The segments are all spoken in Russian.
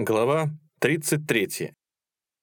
Глава 33.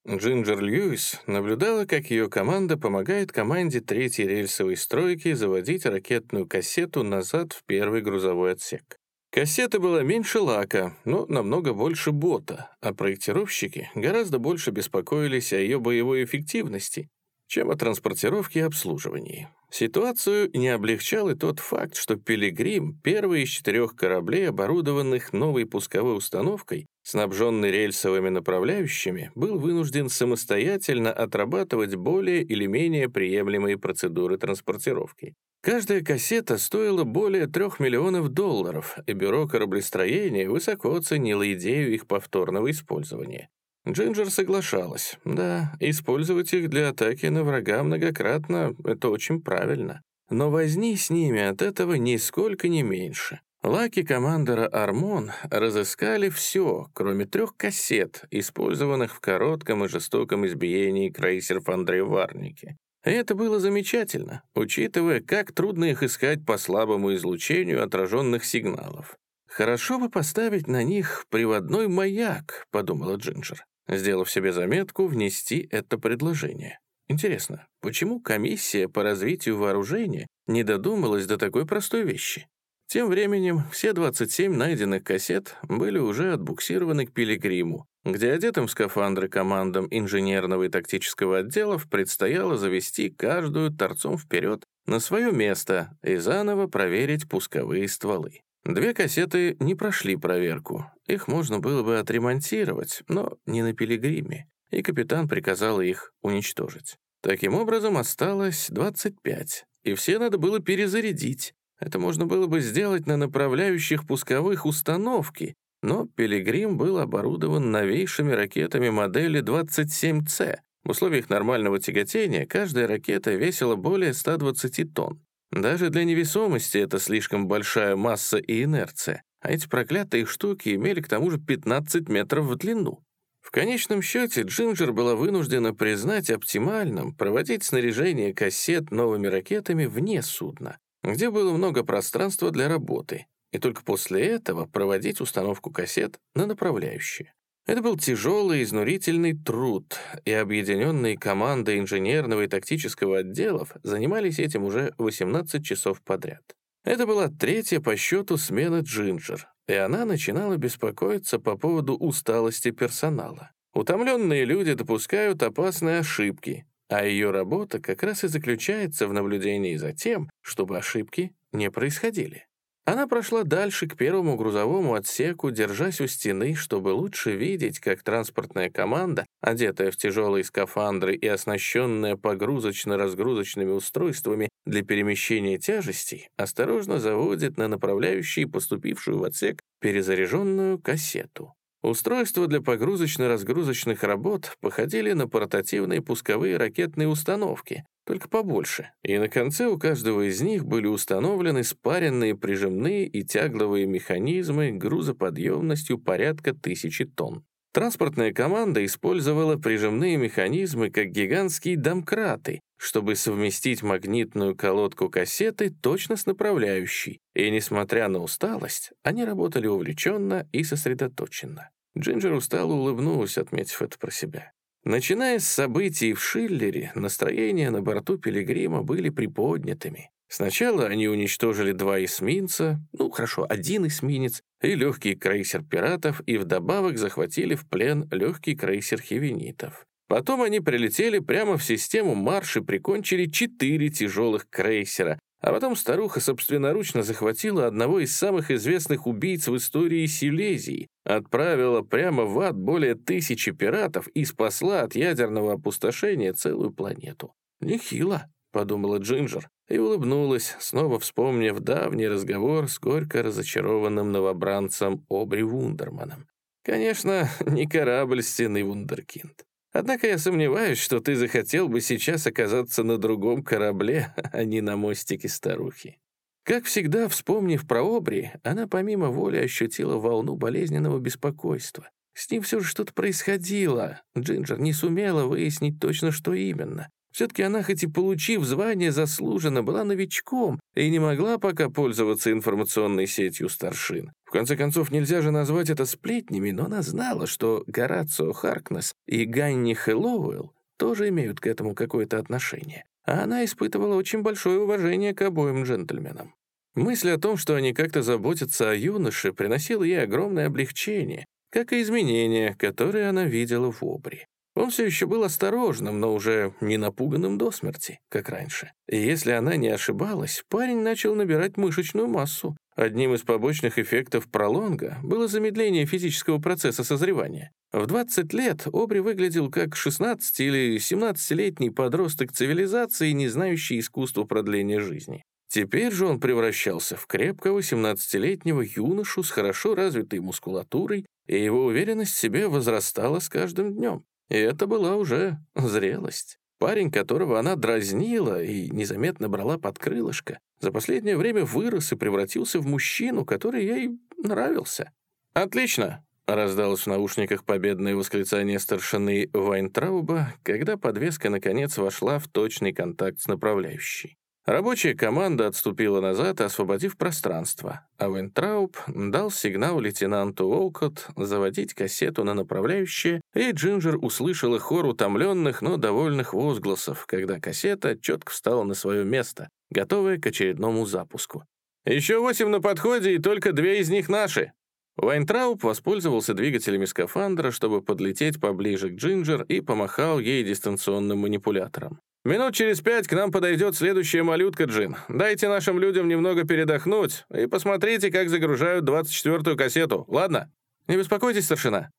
Джинджер Льюис наблюдала, как ее команда помогает команде третьей рельсовой стройки заводить ракетную кассету назад в первый грузовой отсек. Кассета была меньше лака, но намного больше бота, а проектировщики гораздо больше беспокоились о ее боевой эффективности, чем о транспортировке и обслуживании. Ситуацию не облегчал и тот факт, что «Пилигрим» — первый из четырех кораблей, оборудованных новой пусковой установкой, снабженный рельсовыми направляющими, был вынужден самостоятельно отрабатывать более или менее приемлемые процедуры транспортировки. Каждая кассета стоила более трех миллионов долларов, и бюро кораблестроения высоко оценило идею их повторного использования. Джинджер соглашалась. Да, использовать их для атаки на врага многократно — это очень правильно. Но возни с ними от этого нисколько не меньше. Лаки командора «Армон» разыскали все, кроме трех кассет, использованных в коротком и жестоком избиении крейсеров Андрея Варники. И это было замечательно, учитывая, как трудно их искать по слабому излучению отраженных сигналов. «Хорошо бы поставить на них приводной маяк», — подумала Джинджер сделав себе заметку внести это предложение. Интересно, почему комиссия по развитию вооружения не додумалась до такой простой вещи? Тем временем все 27 найденных кассет были уже отбуксированы к Пилигриму, где одетым в скафандры командам инженерного и тактического отделов предстояло завести каждую торцом вперед на свое место и заново проверить пусковые стволы. Две кассеты не прошли проверку. Их можно было бы отремонтировать, но не на пилигриме, и капитан приказал их уничтожить. Таким образом, осталось 25, и все надо было перезарядить. Это можно было бы сделать на направляющих пусковых установки, но «Пилигрим» был оборудован новейшими ракетами модели 27C. В условиях нормального тяготения каждая ракета весила более 120 тонн. Даже для невесомости это слишком большая масса и инерция, а эти проклятые штуки имели к тому же 15 метров в длину. В конечном счете Джинджер была вынуждена признать оптимальным проводить снаряжение кассет новыми ракетами вне судна, где было много пространства для работы, и только после этого проводить установку кассет на направляющие. Это был тяжелый, изнурительный труд, и объединенные команды инженерного и тактического отделов занимались этим уже 18 часов подряд. Это была третья по счету смена Джинджер, и она начинала беспокоиться по поводу усталости персонала. Утомленные люди допускают опасные ошибки, а ее работа как раз и заключается в наблюдении за тем, чтобы ошибки не происходили. Она прошла дальше к первому грузовому отсеку, держась у стены, чтобы лучше видеть, как транспортная команда, одетая в тяжелые скафандры и оснащенная погрузочно-разгрузочными устройствами для перемещения тяжестей, осторожно заводит на направляющий поступившую в отсек перезаряженную кассету. Устройства для погрузочно-разгрузочных работ походили на портативные пусковые ракетные установки, только побольше, и на конце у каждого из них были установлены спаренные прижимные и тягловые механизмы грузоподъемностью порядка тысячи тонн. Транспортная команда использовала прижимные механизмы как гигантские домкраты, чтобы совместить магнитную колодку кассеты точно с направляющей, и, несмотря на усталость, они работали увлеченно и сосредоточенно. Джинджер устало улыбнулась, отметив это про себя. Начиная с событий в Шиллере, настроения на борту Пилигрима были приподнятыми. Сначала они уничтожили два эсминца, ну хорошо, один эсминец, и легкий крейсер пиратов, и вдобавок захватили в плен легкий крейсер хивенитов. Потом они прилетели прямо в систему марш и прикончили четыре тяжелых крейсера, а потом старуха собственноручно захватила одного из самых известных убийц в истории Силезии, отправила прямо в ад более тысячи пиратов и спасла от ядерного опустошения целую планету. «Нехило», — подумала Джинджер, и улыбнулась, снова вспомнив давний разговор с горько разочарованным новобранцем Обри Вундерманом. Конечно, не корабль стены Вундеркинд. Однако я сомневаюсь, что ты захотел бы сейчас оказаться на другом корабле, а не на мостике старухи». Как всегда, вспомнив про Обри, она помимо воли ощутила волну болезненного беспокойства. С ним все же что-то происходило. Джинджер не сумела выяснить точно, что именно. Все-таки она, хоть и получив звание заслуженно, была новичком и не могла пока пользоваться информационной сетью старшин. В конце концов, нельзя же назвать это сплетнями, но она знала, что Горацио Харкнес и Ганни Хэллоуэлл тоже имеют к этому какое-то отношение. А она испытывала очень большое уважение к обоим джентльменам. Мысль о том, что они как-то заботятся о юноше, приносила ей огромное облегчение, как и изменения, которые она видела в Обри. Он все еще был осторожным, но уже не напуганным до смерти, как раньше. И если она не ошибалась, парень начал набирать мышечную массу. Одним из побочных эффектов пролонга было замедление физического процесса созревания. В 20 лет Обри выглядел как 16 или 17-летний подросток цивилизации, не знающий искусства продления жизни. Теперь же он превращался в крепкого 17-летнего юношу с хорошо развитой мускулатурой, и его уверенность в себе возрастала с каждым днем. И это была уже зрелость. Парень, которого она дразнила и незаметно брала под крылышко, за последнее время вырос и превратился в мужчину, который ей нравился. «Отлично!» — раздалось в наушниках победное восклицание старшины Вайнтрауба, когда подвеска наконец вошла в точный контакт с направляющей. Рабочая команда отступила назад, освободив пространство, а Вентрауб дал сигнал лейтенанту Олкот заводить кассету на направляющее, и Джинджер услышала хор утомленных, но довольных возгласов, когда кассета четко встала на свое место, готовая к очередному запуску. «Еще восемь на подходе, и только две из них наши!» Вайнтрауб воспользовался двигателями скафандра, чтобы подлететь поближе к Джинджер и помахал ей дистанционным манипулятором. Минут через пять к нам подойдет следующая малютка, Джин. Дайте нашим людям немного передохнуть и посмотрите, как загружают 24-ю кассету, ладно? Не беспокойтесь, старшина.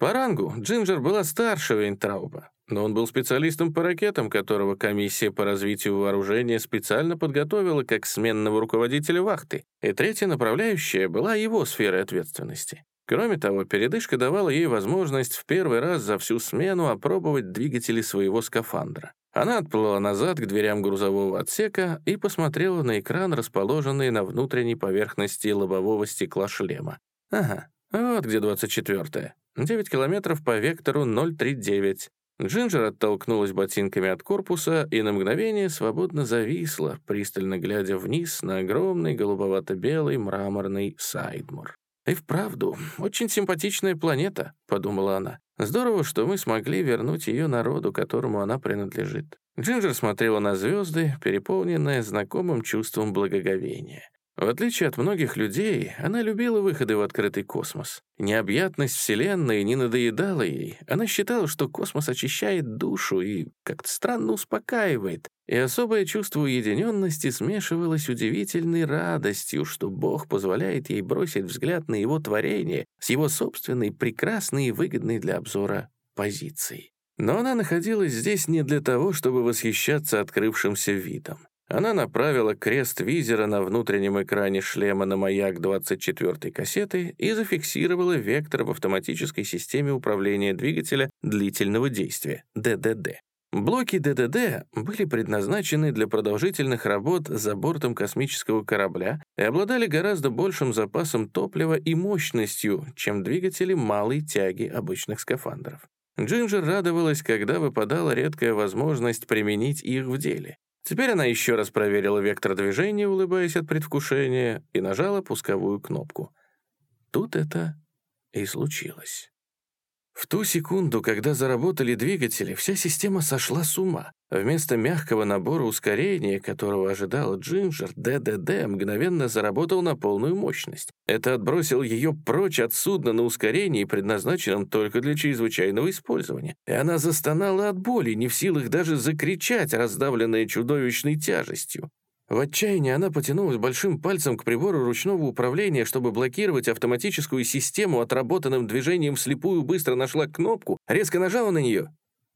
По рангу Джинджер была старше Вейнтрауба, но он был специалистом по ракетам, которого комиссия по развитию вооружения специально подготовила как сменного руководителя вахты, и третья направляющая была его сферой ответственности. Кроме того, передышка давала ей возможность в первый раз за всю смену опробовать двигатели своего скафандра. Она отплыла назад к дверям грузового отсека и посмотрела на экран, расположенный на внутренней поверхности лобового стекла шлема. Ага, вот где 24-е. 9 километров по вектору 039. Джинджер оттолкнулась ботинками от корпуса и на мгновение свободно зависла, пристально глядя вниз на огромный голубовато-белый мраморный Сайдмур. «И вправду, очень симпатичная планета», — подумала она. «Здорово, что мы смогли вернуть ее народу, которому она принадлежит». Джинджер смотрела на звезды, переполненная знакомым чувством благоговения. В отличие от многих людей, она любила выходы в открытый космос. Необъятность Вселенной не надоедала ей. Она считала, что космос очищает душу и как-то странно успокаивает. И особое чувство уединенности смешивалось удивительной радостью, что Бог позволяет ей бросить взгляд на его творение с его собственной прекрасной и выгодной для обзора позицией. Но она находилась здесь не для того, чтобы восхищаться открывшимся видом. Она направила крест визера на внутреннем экране шлема на маяк 24-й кассеты и зафиксировала вектор в автоматической системе управления двигателя длительного действия, ДДД. Блоки ДДД были предназначены для продолжительных работ за бортом космического корабля и обладали гораздо большим запасом топлива и мощностью, чем двигатели малой тяги обычных скафандров. Джинджер радовалась, когда выпадала редкая возможность применить их в деле. Теперь она еще раз проверила вектор движения, улыбаясь от предвкушения, и нажала пусковую кнопку. Тут это и случилось. В ту секунду, когда заработали двигатели, вся система сошла с ума. Вместо мягкого набора ускорения, которого ожидала Джинджер, ДДД мгновенно заработал на полную мощность. Это отбросил ее прочь от судна на ускорении, предназначенном только для чрезвычайного использования. И она застонала от боли, не в силах даже закричать, раздавленная чудовищной тяжестью. В отчаянии она потянулась большим пальцем к прибору ручного управления, чтобы блокировать автоматическую систему, отработанным движением вслепую быстро нашла кнопку, резко нажала на нее.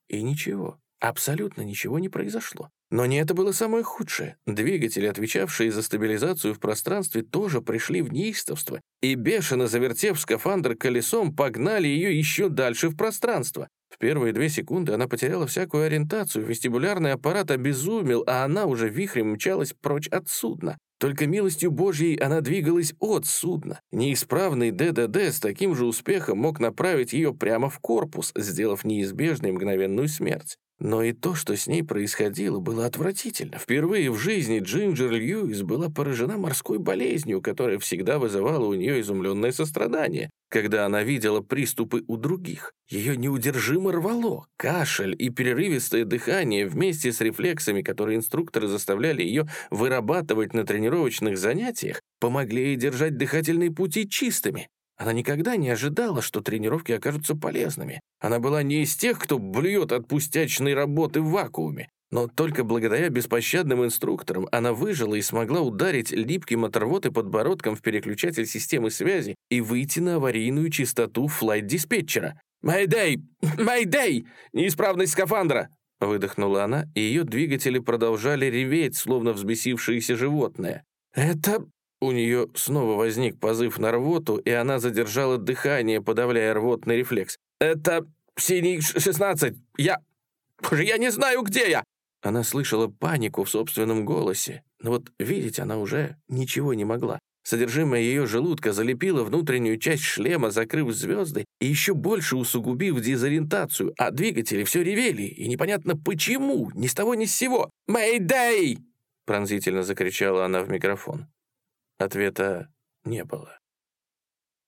И ничего, абсолютно ничего не произошло. Но не это было самое худшее. Двигатели, отвечавшие за стабилизацию в пространстве, тоже пришли в неистовство, и бешено завертев скафандр колесом, погнали ее еще дальше в пространство. В первые две секунды она потеряла всякую ориентацию, вестибулярный аппарат обезумел, а она уже вихрем мчалась прочь от судна. Только милостью Божьей она двигалась от судна. Неисправный ДДД с таким же успехом мог направить ее прямо в корпус, сделав неизбежной мгновенную смерть. Но и то, что с ней происходило, было отвратительно. Впервые в жизни Джинджер Льюис была поражена морской болезнью, которая всегда вызывала у нее изумленное сострадание, когда она видела приступы у других. Ее неудержимо рвало. Кашель и перерывистое дыхание вместе с рефлексами, которые инструкторы заставляли ее вырабатывать на тренировочных занятиях, помогли ей держать дыхательные пути чистыми. Она никогда не ожидала, что тренировки окажутся полезными. Она была не из тех, кто блюет от пустячной работы в вакууме. Но только благодаря беспощадным инструкторам она выжила и смогла ударить липким от рвоты подбородком в переключатель системы связи и выйти на аварийную частоту флайт-диспетчера. «Майдэй! Майдэй! Неисправность скафандра!» Выдохнула она, и ее двигатели продолжали реветь, словно взбесившееся животное. «Это у нее снова возник позыв на рвоту, и она задержала дыхание, подавляя рвотный рефлекс. «Это синий шестнадцать! Я... я не знаю, где я!» Она слышала панику в собственном голосе, но вот видеть она уже ничего не могла. Содержимое ее желудка залепило внутреннюю часть шлема, закрыв звезды и еще больше усугубив дезориентацию, а двигатели все ревели, и непонятно почему, ни с того ни с сего. «Мэйдэй!» — пронзительно закричала она в микрофон. Ответа не было.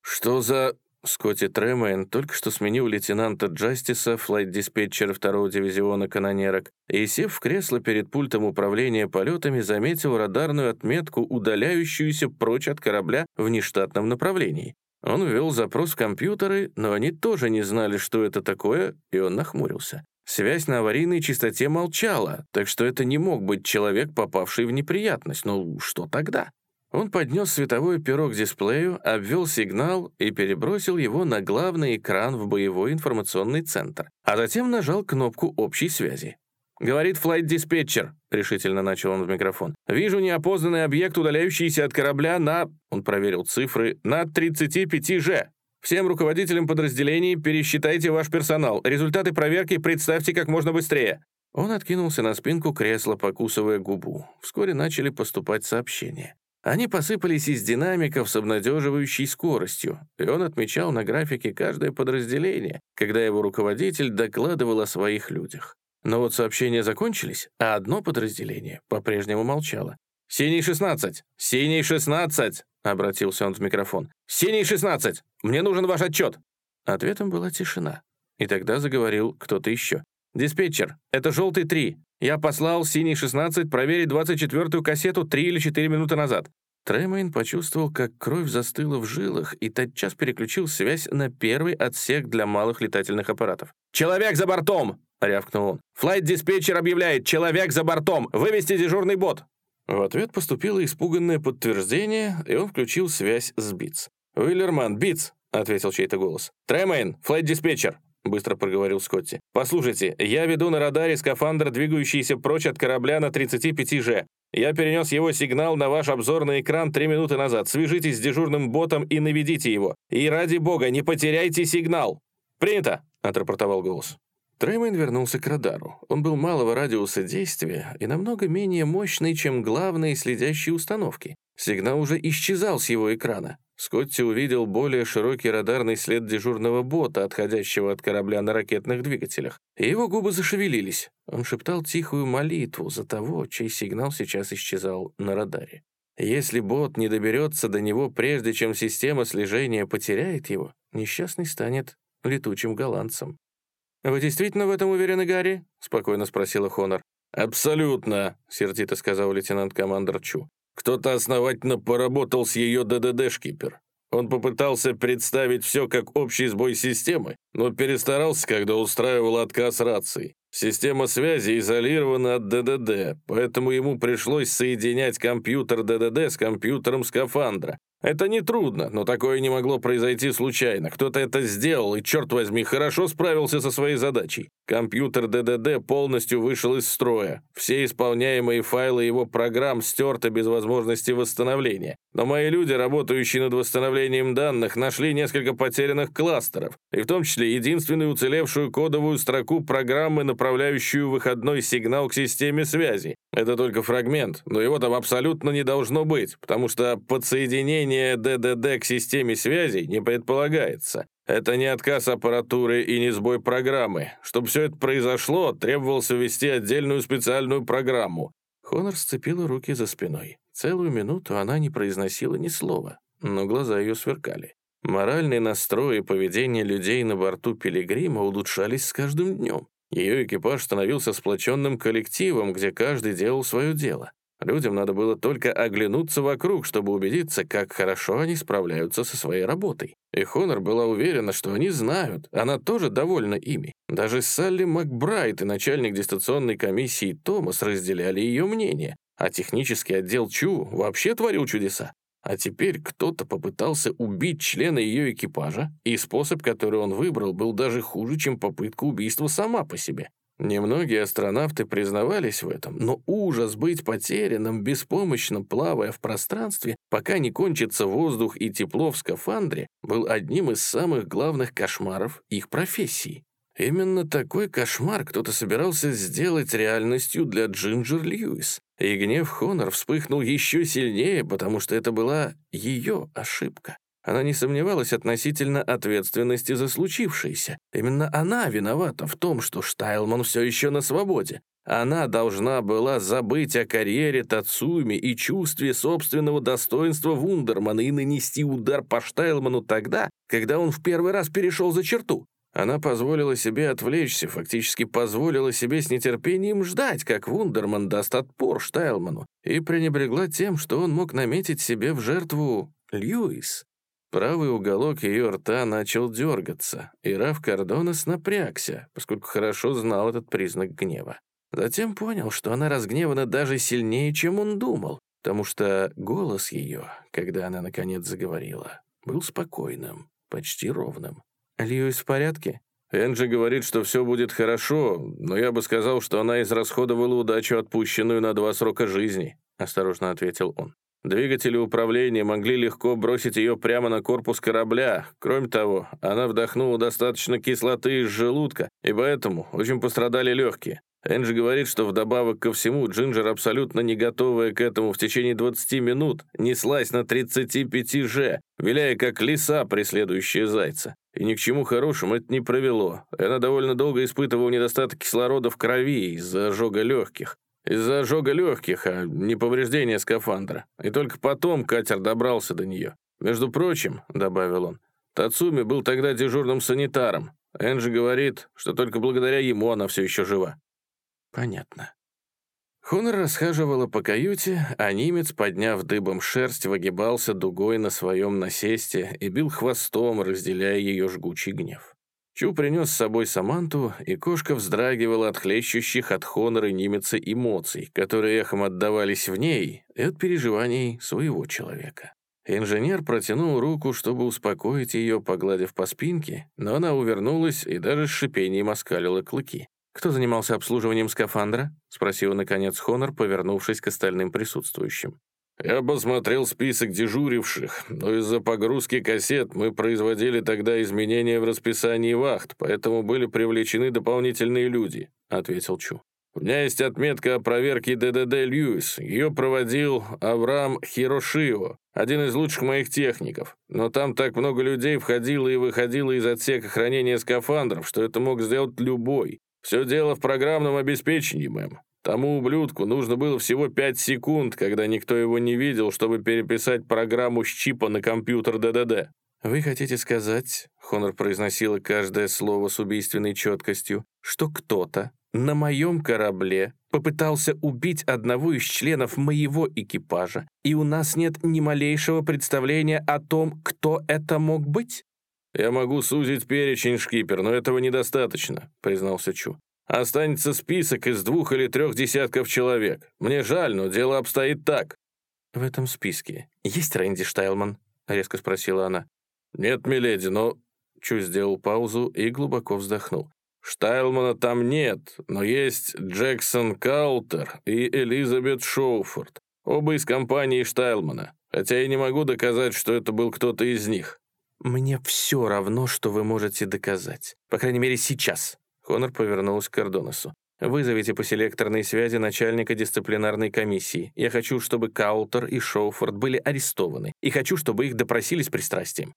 «Что за...» Скотти Тремейн только что сменил лейтенанта Джастиса, флайт-диспетчера второго дивизиона канонерок, и, сев в кресло перед пультом управления полетами, заметил радарную отметку, удаляющуюся прочь от корабля в нештатном направлении. Он ввел запрос в компьютеры, но они тоже не знали, что это такое, и он нахмурился. Связь на аварийной частоте молчала, так что это не мог быть человек, попавший в неприятность. Ну, что тогда? Он поднес световой перо к дисплею, обвел сигнал и перебросил его на главный экран в боевой информационный центр, а затем нажал кнопку общей связи. «Говорит флайт-диспетчер», — решительно начал он в микрофон. «Вижу неопознанный объект, удаляющийся от корабля на...» Он проверил цифры. «На 35G. Всем руководителям подразделений пересчитайте ваш персонал. Результаты проверки представьте как можно быстрее». Он откинулся на спинку кресла, покусывая губу. Вскоре начали поступать сообщения. Они посыпались из динамиков с обнадеживающей скоростью, и он отмечал на графике каждое подразделение, когда его руководитель докладывал о своих людях. Но вот сообщения закончились, а одно подразделение по-прежнему молчало. «Синий 16! Синий 16!» — обратился он в микрофон. «Синий 16! Мне нужен ваш отчет!» Ответом была тишина. И тогда заговорил кто-то еще. «Диспетчер, это желтый 3. Я послал синий 16 проверить 24-ю кассету 3 или 4 минуты назад». Тремейн почувствовал, как кровь застыла в жилах и тотчас переключил связь на первый отсек для малых летательных аппаратов. «Человек за бортом!» — рявкнул он. «Флайт-диспетчер объявляет! Человек за бортом! Вывести дежурный бот!» В ответ поступило испуганное подтверждение, и он включил связь с Битц. «Уиллерман, Битц!» — ответил чей-то голос. «Тремейн, флайт-диспетчер! — быстро проговорил Скотти. «Послушайте, я веду на радаре скафандр, двигающийся прочь от корабля на 35G. Я перенес его сигнал на ваш обзорный экран три минуты назад. Свяжитесь с дежурным ботом и наведите его. И ради бога, не потеряйте сигнал!» «Принято!» — отрапортовал голос. Тремейн вернулся к радару. Он был малого радиуса действия и намного менее мощный, чем главные следящие установки. Сигнал уже исчезал с его экрана. Скотти увидел более широкий радарный след дежурного бота, отходящего от корабля на ракетных двигателях. И его губы зашевелились. Он шептал тихую молитву за того, чей сигнал сейчас исчезал на радаре. Если бот не доберется до него, прежде чем система слежения потеряет его, несчастный станет летучим голландцем. «Вы действительно в этом уверены, Гарри?» — спокойно спросила Хонор. «Абсолютно», — сердито сказал лейтенант-командор Чу. Кто-то основательно поработал с ее ДДД-шкипер. Он попытался представить все как общий сбой системы, но перестарался, когда устраивал отказ рации. Система связи изолирована от ДДД, поэтому ему пришлось соединять компьютер ДДД с компьютером скафандра. Это нетрудно, но такое не могло произойти случайно. Кто-то это сделал, и, черт возьми, хорошо справился со своей задачей. Компьютер ДДД полностью вышел из строя. Все исполняемые файлы его программ стерты без возможности восстановления. Но мои люди, работающие над восстановлением данных, нашли несколько потерянных кластеров, и в том числе единственную уцелевшую кодовую строку программы, направляющую выходной сигнал к системе связи. Это только фрагмент, но его там абсолютно не должно быть, потому что подсоединение ДДД к системе связи не предполагается. Это не отказ аппаратуры и не сбой программы. Чтобы все это произошло, требовалось ввести отдельную специальную программу. Хонор сцепила руки за спиной. Целую минуту она не произносила ни слова, но глаза ее сверкали. Моральный настрой и поведение людей на борту Пилигрима улучшались с каждым днем. Ее экипаж становился сплоченным коллективом, где каждый делал свое дело. Людям надо было только оглянуться вокруг, чтобы убедиться, как хорошо они справляются со своей работой. И Хонор была уверена, что они знают, она тоже довольна ими. Даже Салли Макбрайт и начальник дистанционной комиссии Томас разделяли ее мнение, а технический отдел Чу вообще творил чудеса. А теперь кто-то попытался убить члена ее экипажа, и способ, который он выбрал, был даже хуже, чем попытка убийства сама по себе. Немногие астронавты признавались в этом, но ужас быть потерянным, беспомощно плавая в пространстве, пока не кончится воздух и тепло в скафандре, был одним из самых главных кошмаров их профессии. Именно такой кошмар кто-то собирался сделать реальностью для Джинджер Льюис. И гнев Хонор вспыхнул еще сильнее, потому что это была ее ошибка. Она не сомневалась относительно ответственности за случившееся. Именно она виновата в том, что Штайлман все еще на свободе. Она должна была забыть о карьере Тацуми и чувстве собственного достоинства Вундермана и нанести удар по Штайлману тогда, когда он в первый раз перешел за черту. Она позволила себе отвлечься, фактически позволила себе с нетерпением ждать, как Вундерман даст отпор Штайлману, и пренебрегла тем, что он мог наметить себе в жертву Льюис. Правый уголок ее рта начал дергаться, и Раф Кардонес напрягся, поскольку хорошо знал этот признак гнева. Затем понял, что она разгневана даже сильнее, чем он думал, потому что голос ее, когда она наконец заговорила, был спокойным, почти ровным. «Льюис в порядке?» Энджи говорит, что все будет хорошо, но я бы сказал, что она израсходовала удачу, отпущенную на два срока жизни», — осторожно ответил он. Двигатели управления могли легко бросить ее прямо на корпус корабля. Кроме того, она вдохнула достаточно кислоты из желудка, и поэтому очень пострадали легкие. Энджи говорит, что вдобавок ко всему Джинджер, абсолютно не готовая к этому в течение 20 минут, неслась на 35 же, виляя как лиса, преследующая зайца. И ни к чему хорошему это не привело. Она довольно долго испытывала недостаток кислорода в крови из-за ожога легких. Из-за ожога легких, а не повреждения скафандра. И только потом катер добрался до нее. Между прочим, — добавил он, — Тацуми был тогда дежурным санитаром. Энджи говорит, что только благодаря ему она все еще жива. Понятно. Хонор расхаживала по каюте, а немец, подняв дыбом шерсть, выгибался дугой на своем насесте и бил хвостом, разделяя ее жгучий гнев. Чу принес с собой Саманту, и кошка вздрагивала от хлещущих от Хонора немеца эмоций, которые эхом отдавались в ней и от переживаний своего человека. Инженер протянул руку, чтобы успокоить ее, погладив по спинке, но она увернулась и даже с шипением оскалила клыки. «Кто занимался обслуживанием скафандра?» — спросил, наконец, Хонор, повернувшись к остальным присутствующим. «Я посмотрел список дежуривших, но из-за погрузки кассет мы производили тогда изменения в расписании вахт, поэтому были привлечены дополнительные люди», — ответил Чу. «У меня есть отметка о проверке ДДД Льюис. Ее проводил Авраам Хирошио, один из лучших моих техников. Но там так много людей входило и выходило из отсека хранения скафандров, что это мог сделать любой. Все дело в программном обеспечении, мэм. Тому ублюдку нужно было всего 5 секунд, когда никто его не видел, чтобы переписать программу с чипа на компьютер ДДД. «Вы хотите сказать, — Хонор произносила каждое слово с убийственной четкостью, — что кто-то на моем корабле попытался убить одного из членов моего экипажа, и у нас нет ни малейшего представления о том, кто это мог быть?» «Я могу сузить перечень, шкипер, но этого недостаточно», — признался Чу. «Останется список из двух или трех десятков человек. Мне жаль, но дело обстоит так». «В этом списке есть Рэнди Штайлман?» — резко спросила она. «Нет, миледи, но...» Чу сделал паузу и глубоко вздохнул. «Штайлмана там нет, но есть Джексон Каутер и Элизабет Шоуфорд, оба из компании Штайлмана, хотя я не могу доказать, что это был кто-то из них». «Мне все равно, что вы можете доказать. По крайней мере, сейчас». Хонор повернулась к Кордонесу. Вызовите по селекторной связи начальника дисциплинарной комиссии. Я хочу, чтобы Каутер и Шоуфорд были арестованы, и хочу, чтобы их допросили с пристрастием».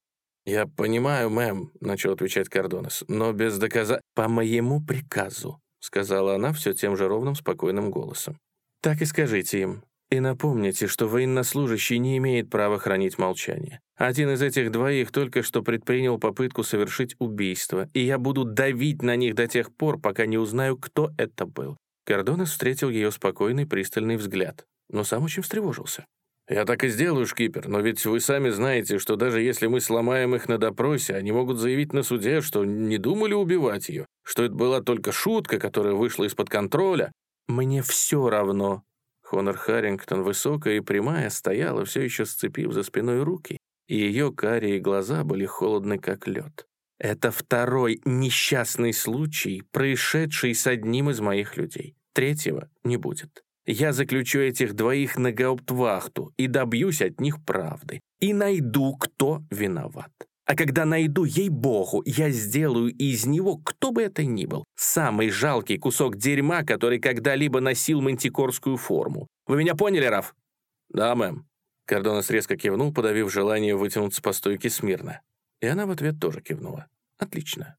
«Я понимаю, мэм», — начал отвечать Кардонес, «но без доказа...» «По моему приказу», — сказала она все тем же ровным, спокойным голосом. «Так и скажите им. И напомните, что военнослужащий не имеет права хранить молчание. Один из этих двоих только что предпринял попытку совершить убийство, и я буду давить на них до тех пор, пока не узнаю, кто это был». Кордонес встретил ее спокойный, пристальный взгляд, но сам очень встревожился. «Я так и сделаю, шкипер, но ведь вы сами знаете, что даже если мы сломаем их на допросе, они могут заявить на суде, что не думали убивать ее, что это была только шутка, которая вышла из-под контроля. Мне все равно, Хонор Харрингтон, высокая и прямая, стояла, все еще сцепив за спиной руки, и ее карие глаза были холодны, как лед. Это второй несчастный случай, происшедший с одним из моих людей. Третьего не будет. Я заключу этих двоих на гауптвахту и добьюсь от них правды. И найду, кто виноват. А когда найду, ей-богу, я сделаю из него, кто бы это ни был, самый жалкий кусок дерьма, который когда-либо носил мантикорскую форму. Вы меня поняли, Раф?» «Да, мэм». Кордонес резко кивнул, подавив желание вытянуться по стойке смирно. И она в ответ тоже кивнула. «Отлично».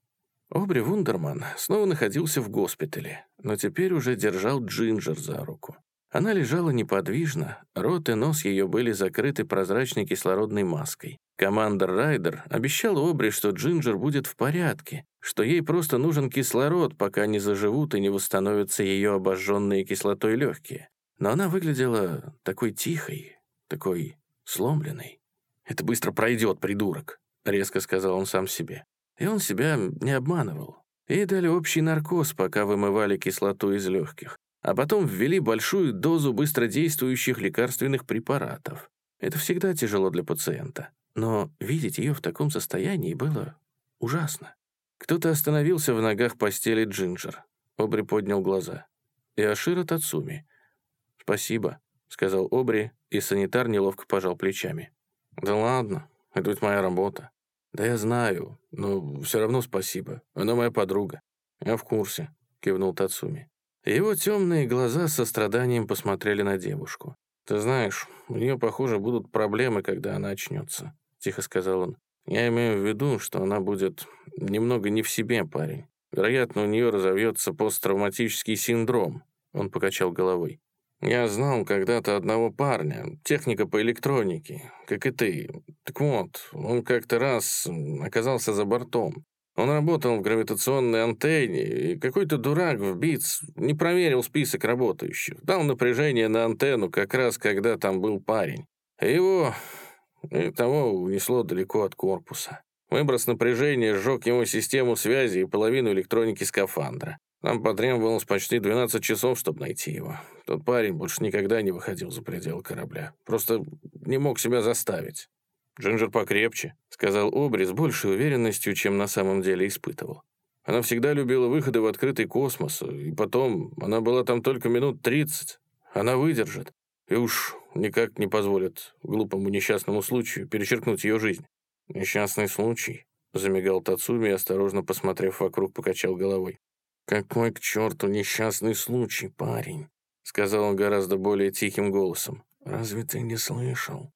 Обри Вундерман снова находился в госпитале, но теперь уже держал Джинджер за руку. Она лежала неподвижно, рот и нос ее были закрыты прозрачной кислородной маской. Командор Райдер обещал Обри, что Джинджер будет в порядке, что ей просто нужен кислород, пока не заживут и не восстановятся ее обожженные кислотой легкие. Но она выглядела такой тихой, такой сломленной. «Это быстро пройдет, придурок», — резко сказал он сам себе. И он себя не обманывал. Ей дали общий наркоз, пока вымывали кислоту из легких, а потом ввели большую дозу быстродействующих лекарственных препаратов. Это всегда тяжело для пациента но видеть ее в таком состоянии было ужасно. Кто-то остановился в ногах постели Джинджер. Обри поднял глаза. И Ашира Тацуми. «Спасибо», — сказал Обри, и санитар неловко пожал плечами. «Да ладно, это ведь моя работа». «Да я знаю, но все равно спасибо. Она моя подруга». «Я в курсе», — кивнул Тацуми. Его темные глаза с состраданием посмотрели на девушку. «Ты знаешь, у нее, похоже, будут проблемы, когда она очнется. — тихо сказал он. «Я имею в виду, что она будет немного не в себе, парень. Вероятно, у нее разовьется посттравматический синдром». Он покачал головой. «Я знал когда-то одного парня, техника по электронике, как и ты. Так вот, он как-то раз оказался за бортом. Он работал в гравитационной антенне, и какой-то дурак в БИЦ не проверил список работающих. Дал напряжение на антенну как раз, когда там был парень. Его и того унесло далеко от корпуса. Выброс напряжения сжег ему систему связи и половину электроники скафандра. Нам потребовалось почти 12 часов, чтобы найти его. Тот парень больше никогда не выходил за пределы корабля. Просто не мог себя заставить. «Джинджер покрепче», — сказал Обри с большей уверенностью, чем на самом деле испытывал. Она всегда любила выходы в открытый космос, и потом она была там только минут 30. Она выдержит. И уж никак не позволят глупому несчастному случаю перечеркнуть ее жизнь. «Несчастный случай», — замигал Тацуми, осторожно посмотрев вокруг, покачал головой. «Какой к черту несчастный случай, парень?» — сказал он гораздо более тихим голосом. «Разве ты не слышал?»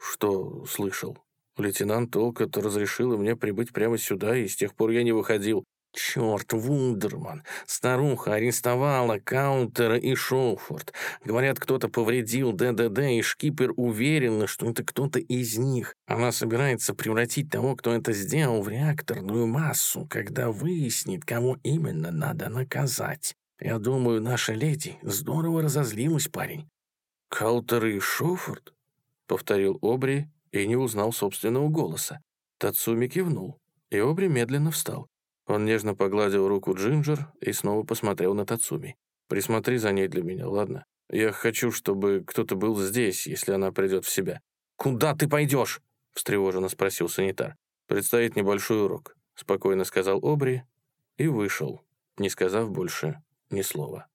«Что слышал?» Лейтенант Толкот разрешил мне прибыть прямо сюда, и с тех пор я не выходил. Черт, Вундерман, старуха арестовала Каунтера и Шоуфорд. Говорят, кто-то повредил ДДД, и шкипер уверен, что это кто-то из них. Она собирается превратить того, кто это сделал, в реакторную массу, когда выяснит, кого именно надо наказать. Я думаю, наша леди здорово разозлилась, парень. «Каутер и Шоуфорд?» — повторил Обри и не узнал собственного голоса. Тацуми кивнул, и Обри медленно встал. Он нежно погладил руку Джинджер и снова посмотрел на Тацуми. «Присмотри за ней для меня, ладно? Я хочу, чтобы кто-то был здесь, если она придет в себя». «Куда ты пойдешь?» — встревоженно спросил санитар. «Предстоит небольшой урок», — спокойно сказал Обри и вышел, не сказав больше ни слова.